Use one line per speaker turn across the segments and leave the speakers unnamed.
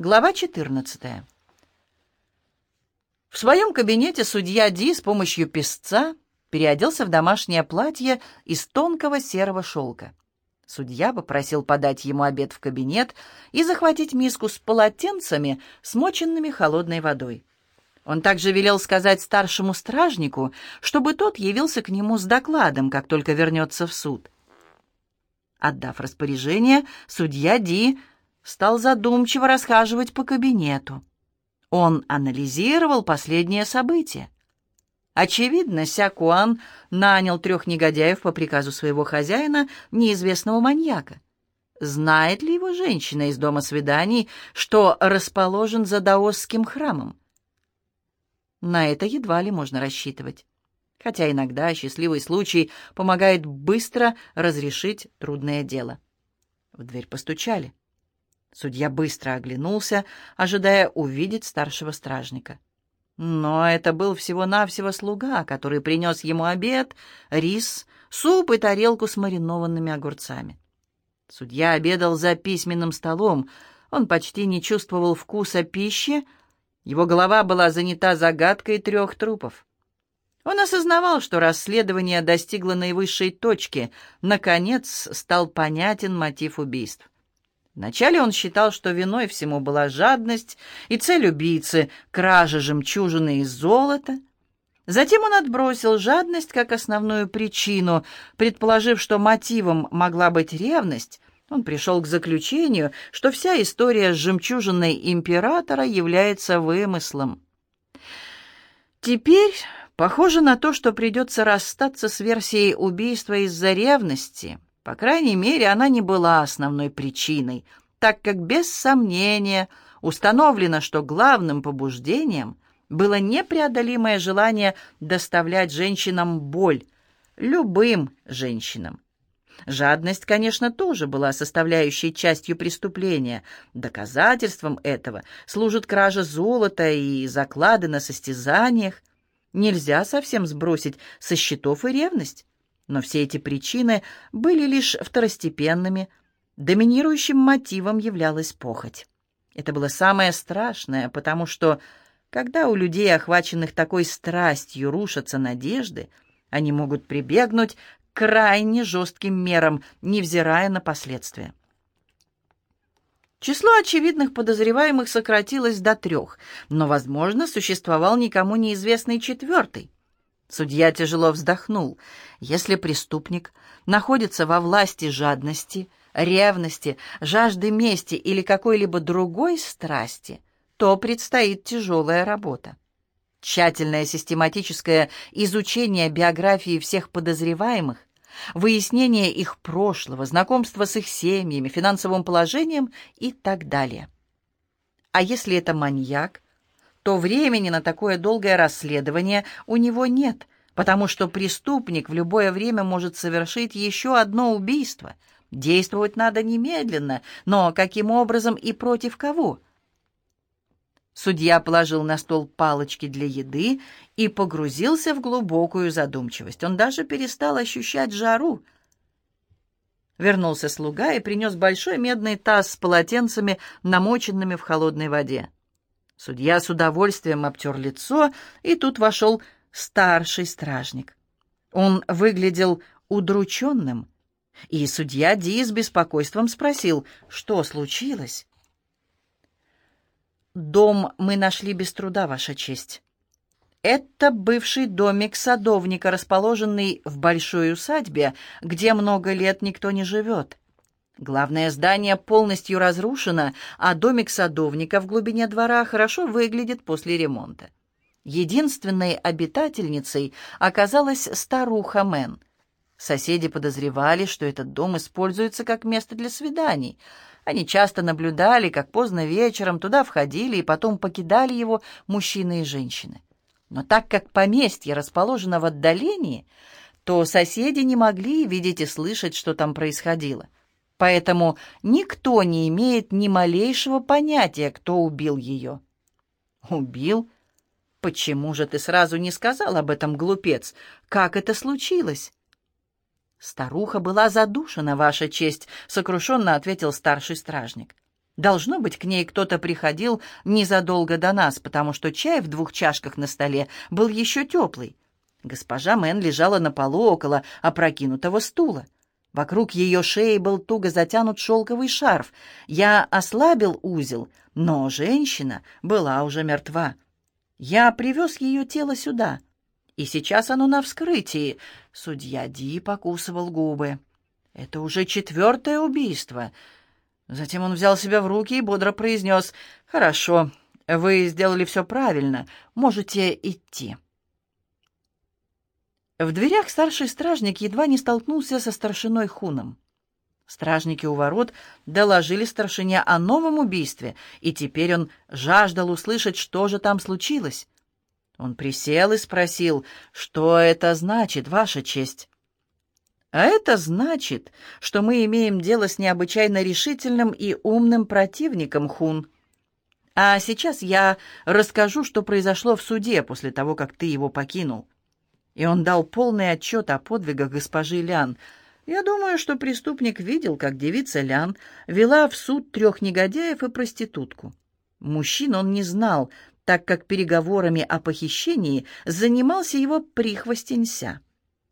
Глава 14. В своем кабинете судья Ди с помощью песца переоделся в домашнее платье из тонкого серого шелка. Судья попросил подать ему обед в кабинет и захватить миску с полотенцами, смоченными холодной водой. Он также велел сказать старшему стражнику, чтобы тот явился к нему с докладом, как только вернется в суд. Отдав распоряжение, судья Ди стал задумчиво расхаживать по кабинету. Он анализировал последние события. Очевидно, Сякуан нанял трех негодяев по приказу своего хозяина, неизвестного маньяка. Знает ли его женщина из дома свиданий, что расположен за даосским храмом? На это едва ли можно рассчитывать. Хотя иногда счастливый случай помогает быстро разрешить трудное дело. В дверь постучали. Судья быстро оглянулся, ожидая увидеть старшего стражника. Но это был всего-навсего слуга, который принес ему обед, рис, суп и тарелку с маринованными огурцами. Судья обедал за письменным столом. Он почти не чувствовал вкуса пищи. Его голова была занята загадкой трех трупов. Он осознавал, что расследование достигло наивысшей точки. Наконец стал понятен мотив убийств. Вначале он считал, что виной всему была жадность и цель убийцы — кража жемчужины из золота. Затем он отбросил жадность как основную причину, предположив, что мотивом могла быть ревность, он пришел к заключению, что вся история с жемчужиной императора является вымыслом. Теперь похоже на то, что придется расстаться с версией убийства из-за ревности — по крайней мере, она не была основной причиной, так как без сомнения установлено, что главным побуждением было непреодолимое желание доставлять женщинам боль, любым женщинам. Жадность, конечно, тоже была составляющей частью преступления. Доказательством этого служит кража золота и заклады на состязаниях. Нельзя совсем сбросить со счетов и ревность. Но все эти причины были лишь второстепенными. Доминирующим мотивом являлась похоть. Это было самое страшное, потому что, когда у людей, охваченных такой страстью, рушатся надежды, они могут прибегнуть к крайне жестким мерам, невзирая на последствия. Число очевидных подозреваемых сократилось до трех, но, возможно, существовал никому неизвестный четвертый. Судья тяжело вздохнул. Если преступник находится во власти жадности, ревности, жажды мести или какой-либо другой страсти, то предстоит тяжелая работа. Тщательное систематическое изучение биографии всех подозреваемых, выяснение их прошлого, знакомство с их семьями, финансовым положением и так далее. А если это маньяк, то времени на такое долгое расследование у него нет, потому что преступник в любое время может совершить еще одно убийство. Действовать надо немедленно, но каким образом и против кого? Судья положил на стол палочки для еды и погрузился в глубокую задумчивость. Он даже перестал ощущать жару. Вернулся слуга и принес большой медный таз с полотенцами, намоченными в холодной воде. Судья с удовольствием обтер лицо, и тут вошел старший стражник. Он выглядел удрученным, и судья Ди с беспокойством спросил, что случилось. «Дом мы нашли без труда, Ваша честь. Это бывший домик садовника, расположенный в большой усадьбе, где много лет никто не живет. Главное здание полностью разрушено, а домик садовника в глубине двора хорошо выглядит после ремонта. Единственной обитательницей оказалась старуха Мэн. Соседи подозревали, что этот дом используется как место для свиданий. Они часто наблюдали, как поздно вечером туда входили и потом покидали его мужчины и женщины. Но так как поместье расположено в отдалении, то соседи не могли видеть и слышать, что там происходило — поэтому никто не имеет ни малейшего понятия, кто убил ее. Убил? Почему же ты сразу не сказал об этом, глупец? Как это случилось? Старуха была задушена, ваша честь, сокрушенно ответил старший стражник. Должно быть, к ней кто-то приходил незадолго до нас, потому что чай в двух чашках на столе был еще теплый. Госпожа Мэн лежала на полу около опрокинутого стула. Вокруг ее шеи был туго затянут шелковый шарф. Я ослабил узел, но женщина была уже мертва. Я привез ее тело сюда, и сейчас оно на вскрытии. Судья Ди покусывал губы. Это уже четвертое убийство — Затем он взял себя в руки и бодро произнес «Хорошо, вы сделали все правильно, можете идти». В дверях старший стражник едва не столкнулся со старшиной Хуном. Стражники у ворот доложили старшине о новом убийстве, и теперь он жаждал услышать, что же там случилось. Он присел и спросил, что это значит, Ваша честь. А это значит, что мы имеем дело с необычайно решительным и умным противником, Хун. А сейчас я расскажу, что произошло в суде после того, как ты его покинул. И он дал полный отчет о подвигах госпожи Лян. Я думаю, что преступник видел, как девица Лян вела в суд трех негодяев и проститутку. Мужчин он не знал, так как переговорами о похищении занимался его прихвостенься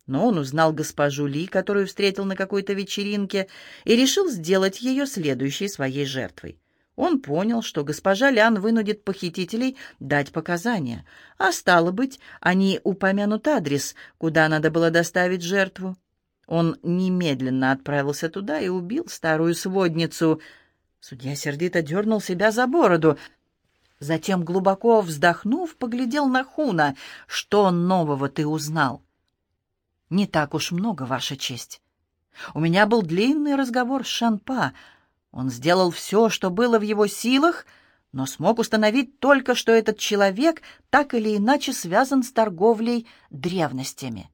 но он узнал госпожу Ли, которую встретил на какой-то вечеринке, и решил сделать ее следующей своей жертвой. Он понял, что госпожа Лян вынудит похитителей дать показания, а стало быть, они упомянут адрес, куда надо было доставить жертву. Он немедленно отправился туда и убил старую сводницу. Судья сердито дернул себя за бороду. Затем, глубоко вздохнув, поглядел на Хуна. «Что нового ты узнал?» «Не так уж много, Ваша честь. У меня был длинный разговор с Шанпа. Он сделал все, что было в его силах, но смог установить только, что этот человек так или иначе связан с торговлей древностями».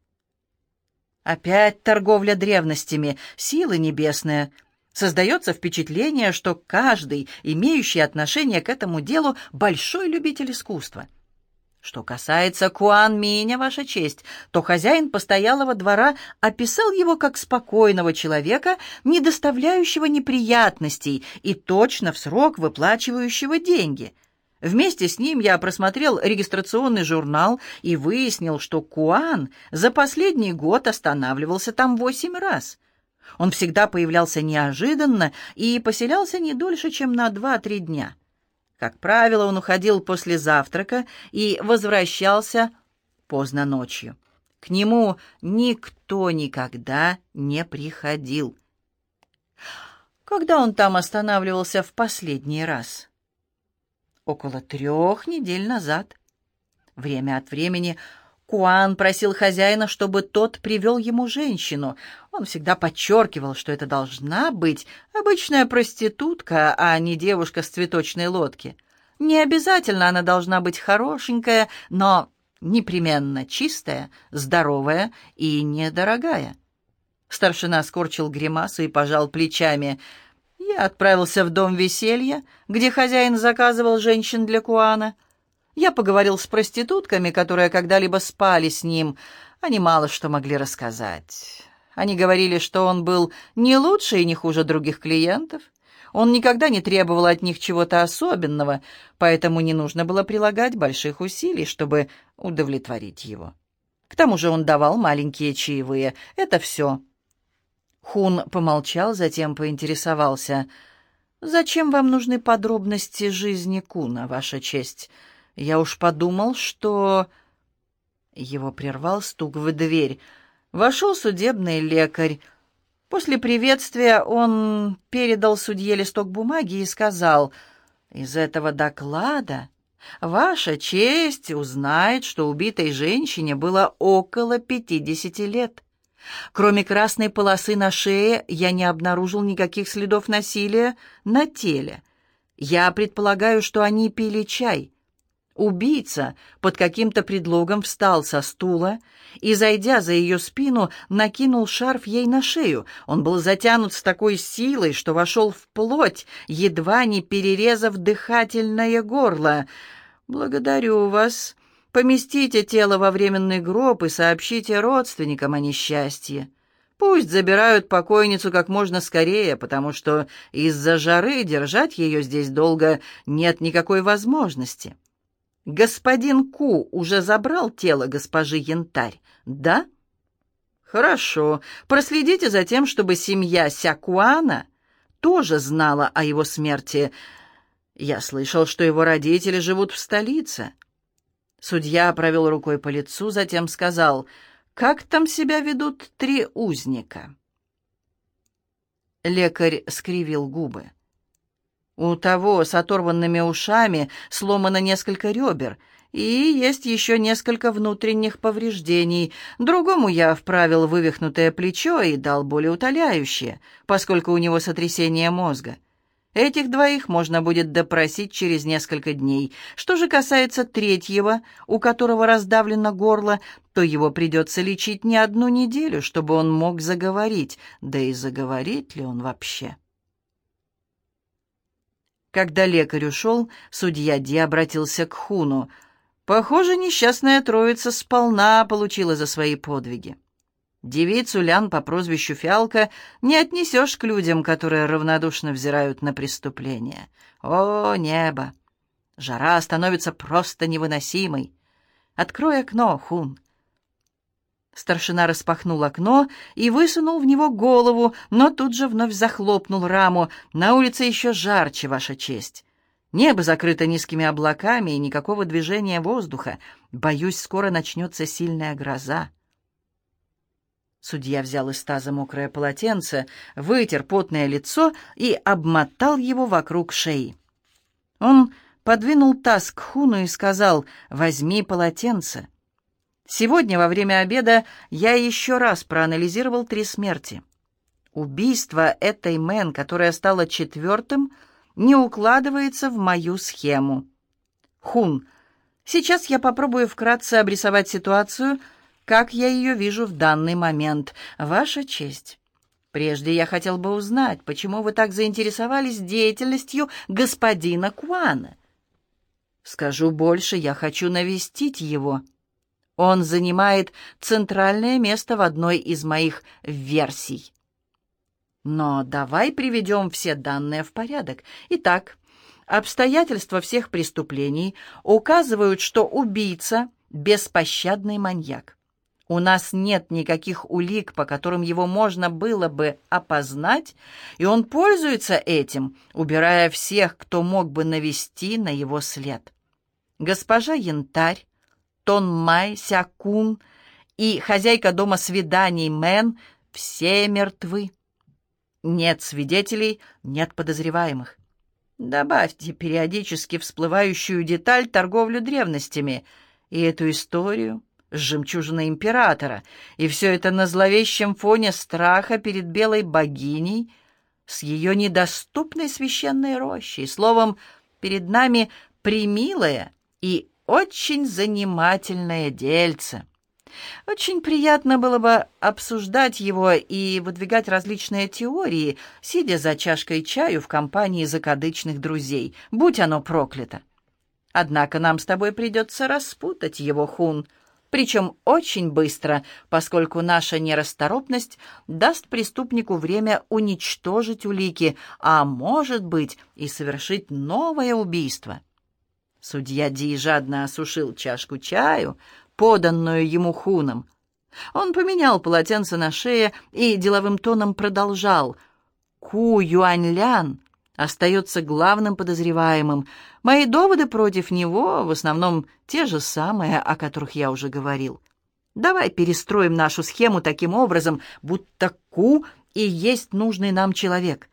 «Опять торговля древностями, силы небесные!» Создается впечатление, что каждый, имеющий отношение к этому делу, большой любитель искусства — что касается Куан Миня, Ваша честь, то хозяин постоялого двора описал его как спокойного человека, не доставляющего неприятностей и точно в срок выплачивающего деньги. Вместе с ним я просмотрел регистрационный журнал и выяснил, что Куан за последний год останавливался там восемь раз. Он всегда появлялся неожиданно и поселялся не дольше, чем на два-три дня. Как правило, он уходил после завтрака и возвращался поздно ночью. К нему никто никогда не приходил. Когда он там останавливался в последний раз? Около трех недель назад. Время от времени Куан просил хозяина, чтобы тот привел ему женщину. Он всегда подчеркивал, что это должна быть обычная проститутка, а не девушка с цветочной лодки. Не обязательно она должна быть хорошенькая, но непременно чистая, здоровая и недорогая. Старшина скорчил гримасу и пожал плечами. Я отправился в дом веселья, где хозяин заказывал женщин для Куана — я поговорил с проститутками, которые когда-либо спали с ним. Они мало что могли рассказать. Они говорили, что он был не лучше и не хуже других клиентов. Он никогда не требовал от них чего-то особенного, поэтому не нужно было прилагать больших усилий, чтобы удовлетворить его. К тому же он давал маленькие чаевые. Это все. Хун помолчал, затем поинтересовался. «Зачем вам нужны подробности жизни Куна, Ваша честь?» Я уж подумал, что...» Его прервал стук в дверь. Вошел судебный лекарь. После приветствия он передал судье листок бумаги и сказал, «Из этого доклада ваша честь узнает, что убитой женщине было около пятидесяти лет. Кроме красной полосы на шее я не обнаружил никаких следов насилия на теле. Я предполагаю, что они пили чай». Убийца под каким-то предлогом встал со стула и, зайдя за ее спину, накинул шарф ей на шею. Он был затянут с такой силой, что вошел в плоть, едва не перерезав дыхательное горло. «Благодарю вас. Поместите тело во временный гроб и сообщите родственникам о несчастье. Пусть забирают покойницу как можно скорее, потому что из-за жары держать ее здесь долго нет никакой возможности. Господин Ку уже забрал тело госпожи Янтарь, да? Хорошо. Проследите за тем, чтобы семья Сякуана тоже знала о его смерти. Я слышал, что его родители живут в столице. Судья провел рукой по лицу, затем сказал — как там себя ведут три узника?» Лекарь скривил губы. У того с оторванными ушами сломано несколько ребер, и есть еще несколько внутренних повреждений. Другому я вправил вывихнутое плечо и дал более утоляющее, поскольку у него сотрясение мозга. Этих двоих можно будет допросить через несколько дней. Что же касается третьего, у которого раздавлено горло, то его придется лечить не одну неделю, чтобы он мог заговорить. Да и заговорит ли он вообще? Когда лекарь ушел, судья Ди обратился к Хуну. «Похоже, несчастная троица сполна получила за свои подвиги. Девицу Лян по прозвищу Фиалка не отнесешь к людям, которые равнодушно взирают на преступления. О, небо! Жара становится просто невыносимой. Открой окно, Хун. Старшина распахнул окно и высунул в него голову, но тут же вновь захлопнул раму. На улице еще жарче, Ваша честь. Небо закрыто низкими облаками и никакого движения воздуха. Боюсь, скоро начнется сильная гроза. Судья взял из таза мокрое полотенце, вытер потное лицо и обмотал его вокруг шеи. Он подвинул таз к Хуну и сказал «Возьми полотенце». Сегодня во время обеда я еще раз проанализировал три смерти. Убийство этой Мэн, которая стала четвертым, не укладывается в мою схему. Хун, сейчас я попробую вкратце обрисовать ситуацию — как я ее вижу в данный момент. Ваша честь. Прежде я хотел бы узнать, почему вы так заинтересовались деятельностью господина Куана. Скажу больше, я хочу навестить его. Он занимает центральное место в одной из моих версий. Но давай приведем все данные в порядок. Итак, обстоятельства всех преступлений указывают, что убийца — беспощадный маньяк. У нас нет никаких улик, по которым его можно было бы опознать, и он пользуется этим, убирая всех, кто мог бы навести на его след. Госпожа Янтарь, Тон Май, Сякун и хозяйка дома свиданий Мэн все мертвы. Нет свидетелей, нет подозреваемых. Добавьте периодически всплывающую деталь торговлю древностями и эту историю с жемчужиной императора, и все это на зловещем фоне страха перед белой богиней с ее недоступной священной рощей. Словом, перед нами примилое и очень занимательное дельце. Очень приятно было бы обсуждать его и выдвигать различные теории, сидя за чашкой чаю в компании закадычных друзей, будь оно проклято. Однако нам с тобой придется распутать его, Хун — причем очень быстро, поскольку наша нерасторопность даст преступнику время уничтожить улики, а, может быть, и совершить новое убийство. Судья Ди жадно осушил чашку чаю, поданную ему хуном. Он поменял полотенце на шее и деловым тоном продолжал. «Ку Юаньлян остается главным подозреваемым. Мои доводы против него в основном те же самые, о которых я уже говорил. Давай перестроим нашу схему таким образом, будто Ку и есть нужный нам человек.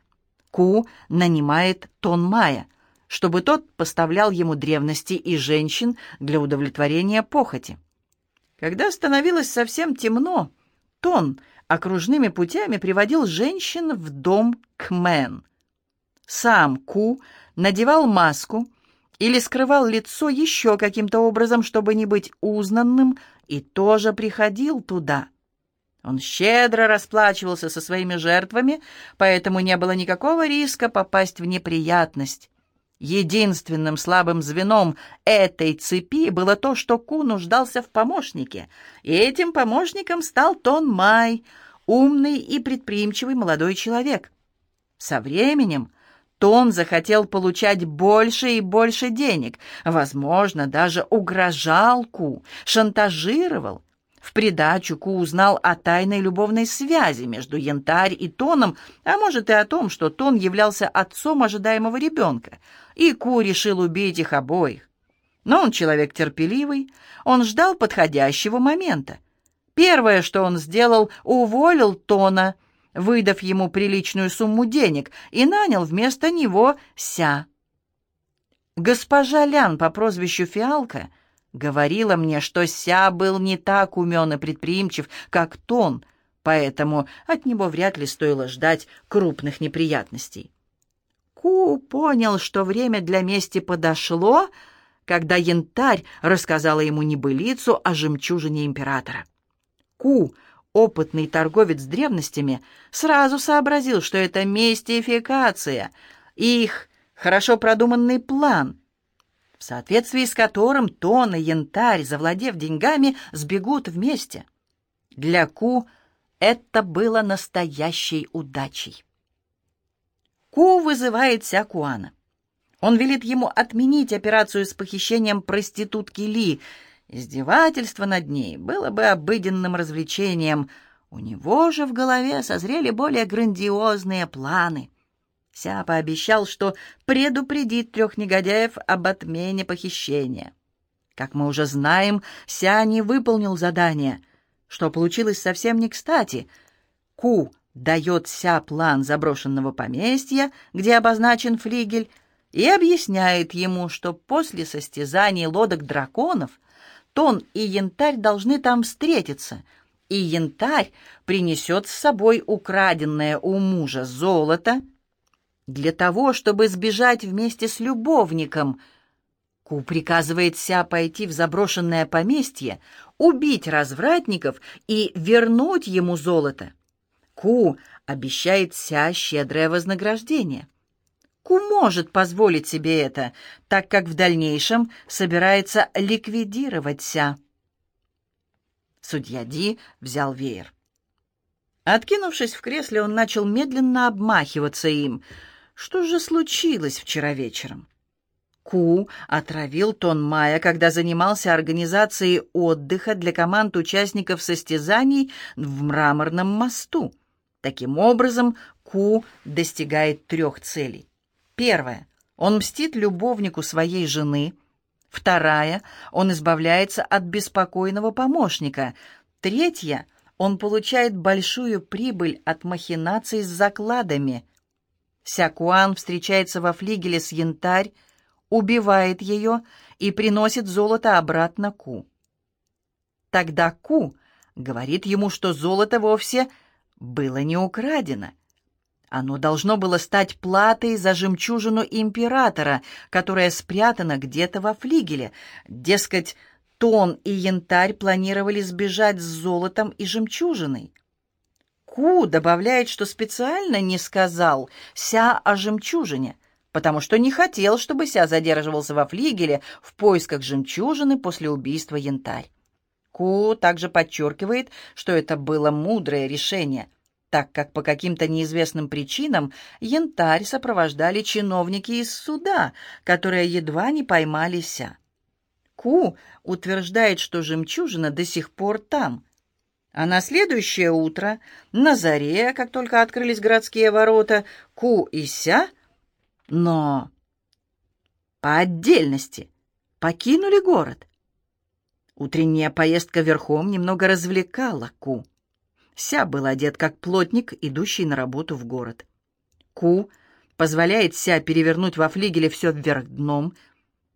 Ку нанимает Тон Мая, чтобы тот поставлял ему древности и женщин для удовлетворения похоти. Когда становилось совсем темно, Тон окружными путями приводил женщин в дом к Мэн. Сам Ку надевал маску или скрывал лицо еще каким-то образом, чтобы не быть узнанным, и тоже приходил туда. Он щедро расплачивался со своими жертвами, поэтому не было никакого риска попасть в неприятность. Единственным слабым звеном этой цепи было то, что Ку нуждался в помощнике, и этим помощником стал Тон Май — умный и предприимчивый молодой человек. Со временем Тон захотел получать больше и больше денег, возможно, даже угрожал Ку, шантажировал. В придачу Ку узнал о тайной любовной связи между Янтарь и Тоном, а может и о том, что Тон являлся отцом ожидаемого ребенка, и Ку решил убить их обоих. Но он человек терпеливый, он ждал подходящего момента. Первое, что он сделал, уволил Тона — выдав ему приличную сумму денег, и нанял вместо него Ся. Госпожа Лян по прозвищу Фиалка говорила мне, что Ся был не так умен и предприимчив, как Тон, поэтому от него вряд ли стоило ждать крупных неприятностей. Ку понял, что время для мести подошло, когда янтарь рассказала ему небылицу о жемчужине императора. Ку опытный торговец древностями сразу сообразил, что это мистификация, их хорошо продуманный план, в соответствии с которым Тон и Янтарь, завладев деньгами, сбегут вместе. Для Ку это было настоящей удачей. Ку вызывает Сякуана. Он велит ему отменить операцию с похищением проститутки Ли — Издевательство над ней было бы обыденным развлечением. У него же в голове созрели более грандиозные планы. Ся пообещал, что предупредит трех негодяев об отмене похищения. Как мы уже знаем, Ся не выполнил задание, что получилось совсем не кстати. Ку дает Ся план заброшенного поместья, где обозначен флигель, и объясняет ему, что после состязаний лодок драконов — Тон и янтарь должны там встретиться, и янтарь принесет с собой украденное у мужа золото для того, чтобы сбежать вместе с любовником. Ку приказывает Ся пойти в заброшенное поместье, убить развратников и вернуть ему золото. Ку обещает Ся щедрое вознаграждение — Ку может позволить себе это, так как в дальнейшем собирается ликвидировать Ся. Судья Ди взял веер. Откинувшись в кресле, он начал медленно обмахиваться им. Что же случилось вчера вечером? Ку отравил Тон Мая, когда занимался организацией отдыха для команд участников состязаний в мраморном мосту. Таким образом, Ку достигает трех целей. Первое. Он мстит любовнику своей жены. Вторая. Он избавляется от беспокойного помощника. Третья. Он получает большую прибыль от махинаций с закладами. Сякуан встречается во флигеле с янтарь, убивает ее и приносит золото обратно Ку. Тогда Ку говорит ему, что золото вовсе было не украдено, оно должно было стать платой за жемчужину императора, которая спрятана где-то во флигеле. Дескать, Тон и Янтарь планировали сбежать с золотом и жемчужиной. Ку добавляет, что специально не сказал Ся о жемчужине, потому что не хотел, чтобы Ся задерживался во флигеле в поисках жемчужины после убийства Янтарь. Ку также подчеркивает, что это было мудрое решение — так как по каким-то неизвестным причинам янтарь сопровождали чиновники из суда, которые едва не поймали Ся. Ку утверждает, что жемчужина до сих пор там. А на следующее утро, на заре, как только открылись городские ворота, Ку и Ся, но по отдельности покинули город. Утренняя поездка верхом немного развлекала Ку. Ся был одет как плотник, идущий на работу в город. Ку позволяет Ся перевернуть во флигеле все вверх дном.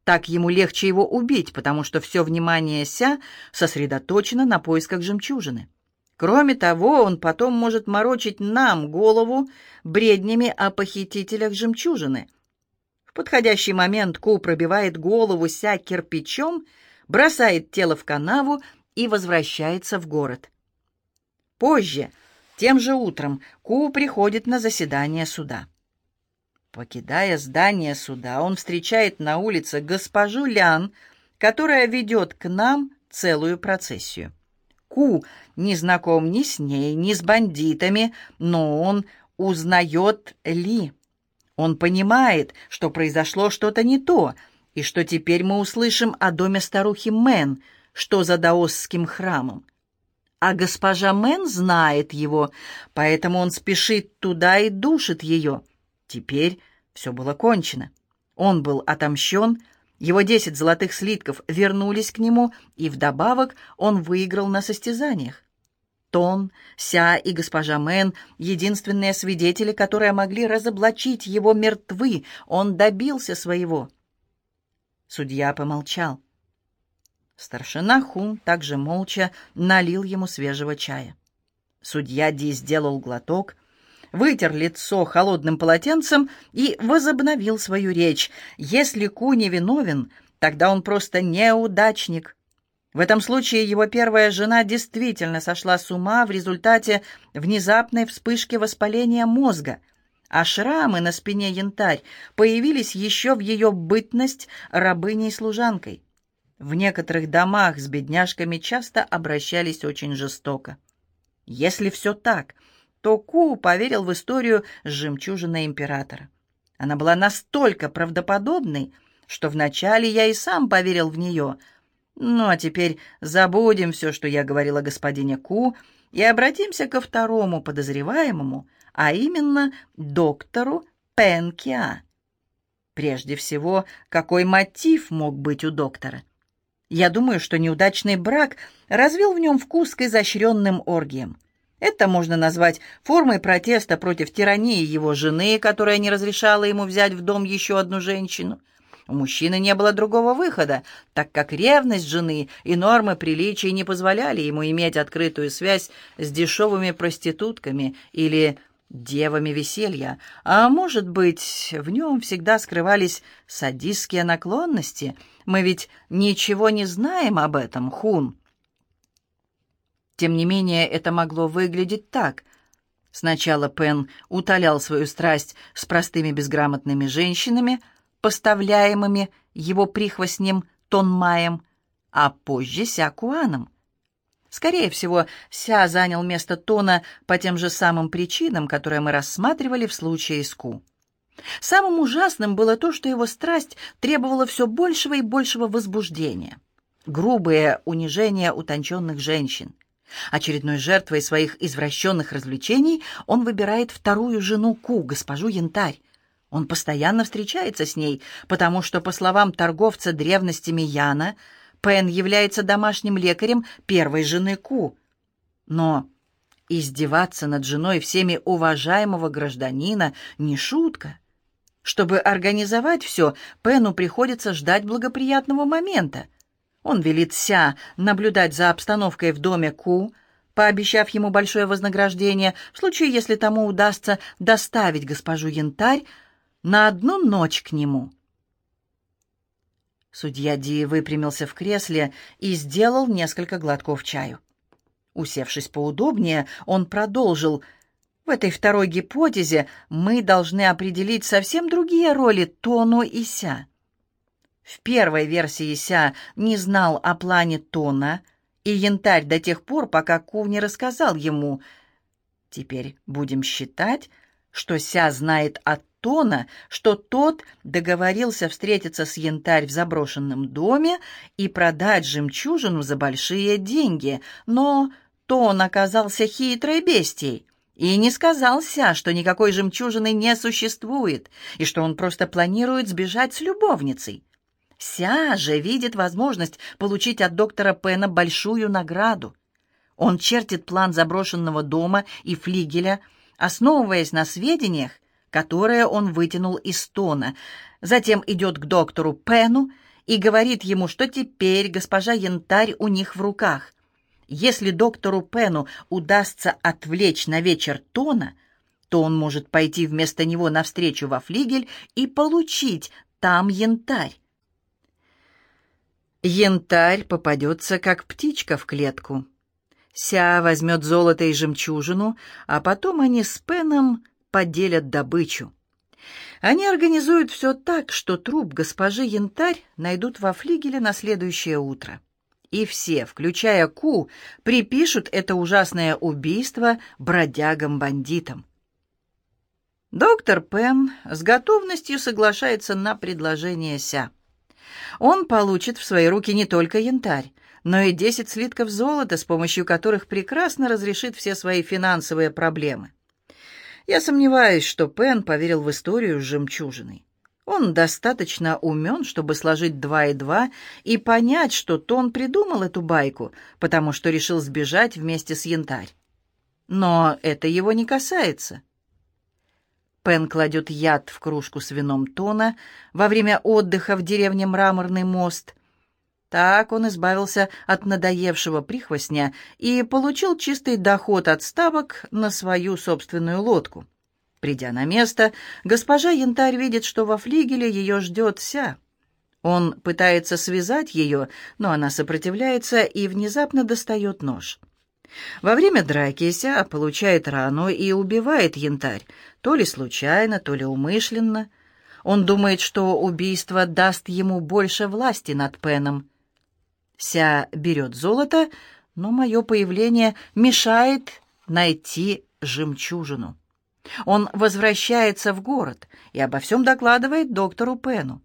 Так ему легче его убить, потому что все внимание Ся сосредоточено на поисках жемчужины. Кроме того, он потом может морочить нам голову бреднями о похитителях жемчужины. В подходящий момент Ку пробивает голову Ся кирпичом, бросает тело в канаву и возвращается в город. Позже, тем же утром, Ку приходит на заседание суда. Покидая здание суда, он встречает на улице госпожу Лян, которая ведет к нам целую процессию. Ку не знаком ни с ней, ни с бандитами, но он узнает Ли. Он понимает, что произошло что-то не то, и что теперь мы услышим о доме старухи Мэн, что за даосским храмом. А госпожа Мэн знает его, поэтому он спешит туда и душит ее. Теперь все было кончено. Он был отомщен, его десять золотых слитков вернулись к нему, и вдобавок он выиграл на состязаниях. Тон, Ся и госпожа Мэн — единственные свидетели, которые могли разоблачить его мертвы. Он добился своего. Судья помолчал. Старшина Хун также молча налил ему свежего чая. Судья Ди сделал глоток, вытер лицо холодным полотенцем и возобновил свою речь. Если Ку не виновен, тогда он просто неудачник. В этом случае его первая жена действительно сошла с ума в результате внезапной вспышки воспаления мозга, а шрамы на спине янтарь появились еще в ее бытность рабыней-служанкой. В некоторых домах с бедняжками часто обращались очень жестоко. Если все так, то Ку поверил в историю с жемчужиной императора. Она была настолько правдоподобной, что вначале я и сам поверил в нее. Ну, а теперь забудем все, что я говорил о господине Ку, и обратимся ко второму подозреваемому, а именно доктору Пенкиа. Прежде всего, какой мотив мог быть у доктора? Я думаю, что неудачный брак развил в нем вкус к изощренным оргиям. Это можно назвать формой протеста против тирании его жены, которая не разрешала ему взять в дом еще одну женщину. У мужчины не было другого выхода, так как ревность жены и нормы приличий не позволяли ему иметь открытую связь с дешевыми проститутками или девами веселья, а может быть, в нем всегда скрывались садистские наклонности. Мы ведь ничего не знаем об этом, Хун. Тем не менее, это могло выглядеть так. Сначала Пен утолял свою страсть с простыми безграмотными женщинами, поставляемыми его прихвостнем Тонмаем, а позже Сякуаном. Скорее всего, Ся занял место Тона по тем же самым причинам, которые мы рассматривали в случае с Ку. Самым ужасным было то, что его страсть требовала все большего и большего возбуждения. Грубые унижения утонченных женщин. Очередной жертвой своих извращенных развлечений он выбирает вторую жену Ку, госпожу Янтарь. Он постоянно встречается с ней, потому что, по словам торговца древностями Яна, Пен является домашним лекарем первой жены Ку. Но издеваться над женой всеми уважаемого гражданина не шутка. Чтобы организовать все, Пену приходится ждать благоприятного момента. Он велит Ся наблюдать за обстановкой в доме Ку, пообещав ему большое вознаграждение в случае, если тому удастся доставить госпожу Янтарь на одну ночь к нему. Судья Ди выпрямился в кресле и сделал несколько глотков чаю. Усевшись поудобнее, он продолжил. «В этой второй гипотезе мы должны определить совсем другие роли Тону и Ся. В первой версии Ся не знал о плане Тона и янтарь до тех пор, пока Ку не рассказал ему. Теперь будем считать, что Ся знает о Тона, что тот договорился встретиться с янтарь в заброшенном доме и продать жемчужину за большие деньги, но Тон оказался хитрой бестией. И не сказал Ся, что никакой жемчужины не существует, и что он просто планирует сбежать с любовницей. Ся же видит возможность получить от доктора Пена большую награду. Он чертит план заброшенного дома и флигеля, основываясь на сведениях, которые он вытянул из Тона. Затем идет к доктору Пену и говорит ему, что теперь госпожа Янтарь у них в руках. Если доктору Пену удастся отвлечь на вечер Тона, то он может пойти вместо него навстречу во флигель и получить там янтарь. Янтарь попадется, как птичка в клетку. Ся возьмет золото и жемчужину, а потом они с Пеном поделят добычу. Они организуют все так, что труп госпожи Янтарь найдут во флигеле на следующее утро. и все, включая Ку, припишут это ужасное убийство бродягам-бандитам. Доктор Пен с готовностью соглашается на предложение Ся. Он получит в свои руки не только янтарь, но и 10 слитков золота, с помощью которых прекрасно разрешит все свои финансовые проблемы. Я сомневаюсь, что Пен поверил в историю с жемчужиной. Он достаточно умен, чтобы сложить два и два и понять, что Тон придумал эту байку, потому что решил сбежать вместе с янтарь. Но это его не касается. Пен кладет яд в кружку с вином Тона во время отдыха в деревне Мраморный мост. Так он избавился от надоевшего прихвостня и получил чистый доход от ставок на свою собственную лодку. Придя на место, госпожа Янтарь видит, что во флигеле ее ждет Ся. Он пытается связать ее, но она сопротивляется и внезапно достает нож. Во время драки Ся получает рану и убивает Янтарь, то ли случайно, то ли умышленно. Он думает, что убийство даст ему больше власти над Пеном. Ся берет золото, но мое появление мешает найти жемчужину. Он возвращается в город и обо всем докладывает доктору Пену.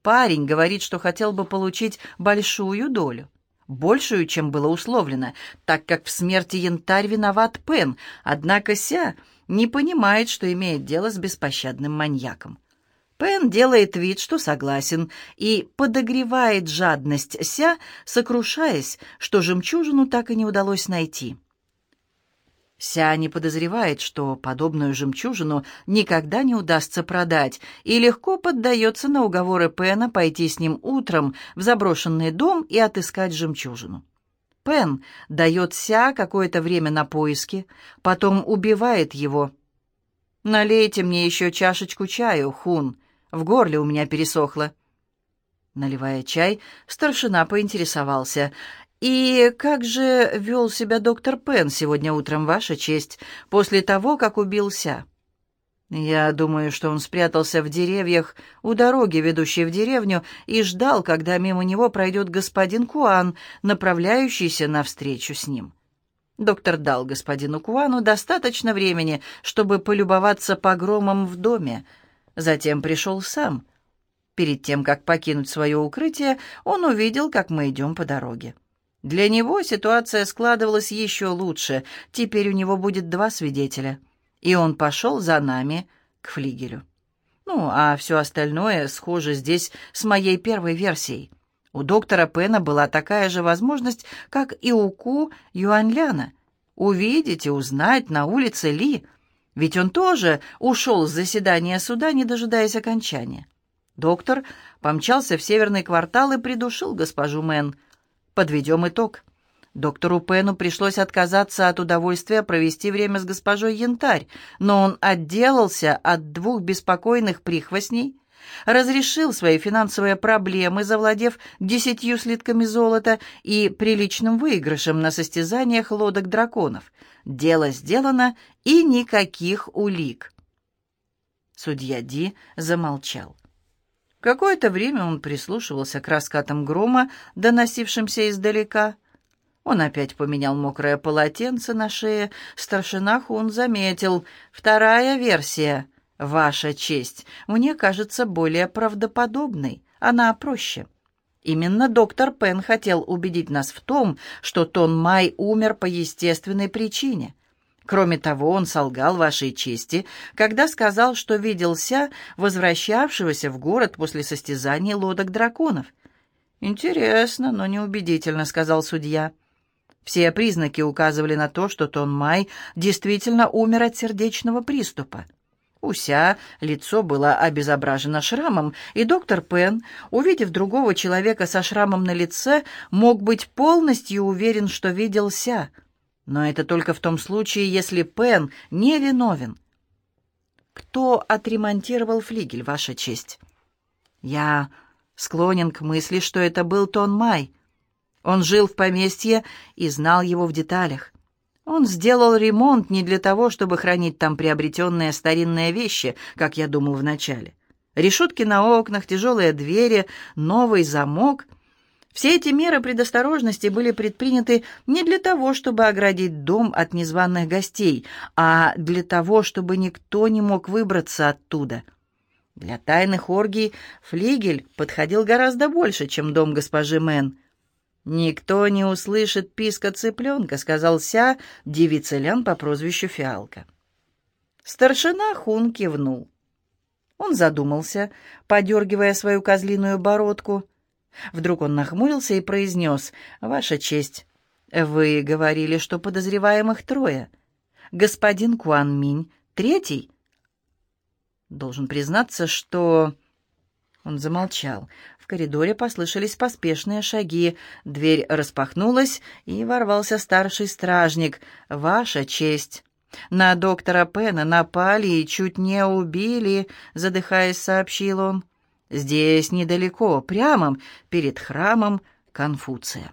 Парень говорит, что хотел бы получить большую долю, большую, чем было условлено, так как в смерти янтарь виноват Пен, однако Ся не понимает, что имеет дело с беспощадным маньяком. Пен делает вид, что согласен, и подогревает жадность Ся, сокрушаясь, что жемчужину так и не удалось найти. Ся не подозревает, что подобную жемчужину никогда не удастся продать, и легко поддается на уговоры Пена пойти с ним утром в заброшенный дом и отыскать жемчужину. Пен дает Ся какое-то время на поиски, потом убивает его. «Налейте мне еще чашечку чаю, Хун, в горле у меня пересохло». Наливая чай, старшина поинтересовался. «И как же вел себя доктор Пен сегодня утром, Ваша честь, после того, как убился?» «Я думаю, что он спрятался в деревьях у дороги, ведущей в деревню, и ждал, когда мимо него пройдет господин Куан, направляющийся навстречу с ним». Доктор дал господину Куану достаточно времени, чтобы полюбоваться погромом в доме. Затем пришел сам. Перед тем, как покинуть свое укрытие, он увидел, как мы идем по дороге. Для него ситуация складывалась еще лучше. Теперь у него будет два свидетеля. И он пошел за нами к флигелю. Ну, а все остальное схоже здесь с моей первой версией. У доктора Пена была такая же возможность, как и у Ку Юаньляна. Увидеть и узнать на улице Ли. Ведь он тоже ушел с заседания суда, не дожидаясь окончания. Доктор помчался в северный квартал и придушил госпожу Мэн. Подведем итог. Доктору Пену пришлось отказаться от удовольствия провести время с госпожой Янтарь, но он отделался от двух беспокойных прихвостней, разрешил свои финансовые проблемы, завладев десятью слитками золота и приличным выигрышем на состязаниях лодок драконов. Дело сделано, и никаких улик. Судья Ди замолчал. Какое-то время он прислушивался к раскатам грома, доносившимся издалека. Он опять поменял мокрое полотенце на шее. Старшина Хун заметил. «Вторая версия, Ваша честь, мне кажется более правдоподобной. Она проще». Именно доктор Пен хотел убедить нас в том, что Тон Май умер по естественной причине — Кроме того, он солгал вашей чести, когда сказал, что виделся возвращавшегося в город после состязаний лодок драконов. «Интересно, но неубедительно», — сказал судья. Все признаки указывали на то, что Тон Май действительно умер от сердечного приступа. Уся лицо было обезображено шрамом, и доктор Пен, увидев другого человека со шрамом на лице, мог быть полностью уверен, что виделся — но это только в том случае, если Пен не виновен. Кто отремонтировал флигель, Ваша честь? Я склонен к мысли, что это был Тон Май. Он жил в поместье и знал его в деталях. Он сделал ремонт не для того, чтобы хранить там приобретенные старинные вещи, как я думал вначале. Решетки на окнах, тяжелые двери, новый замок — Все эти меры предосторожности были предприняты не для того, чтобы оградить дом от незваных гостей, а для того, чтобы никто не мог выбраться оттуда. Для тайных оргий флигель подходил гораздо больше, чем дом госпожи Мэн. «Никто не услышит писка цыпленка», — сказал Ся, девица Лян по прозвищу Фиалка. Старшина Хун кивнул. Он задумался, подергивая свою козлиную бородку — Вдруг он нахмурился и произнес, «Ваша честь, вы говорили, что подозреваемых трое. Господин Куан Минь третий?» Должен признаться, что... Он замолчал. В коридоре послышались поспешные шаги. Дверь распахнулась, и ворвался старший стражник. «Ваша честь!» «На доктора Пена напали и чуть не убили», — задыхаясь, сообщил он. Здесь недалеко, прямо перед храмом Конфуция.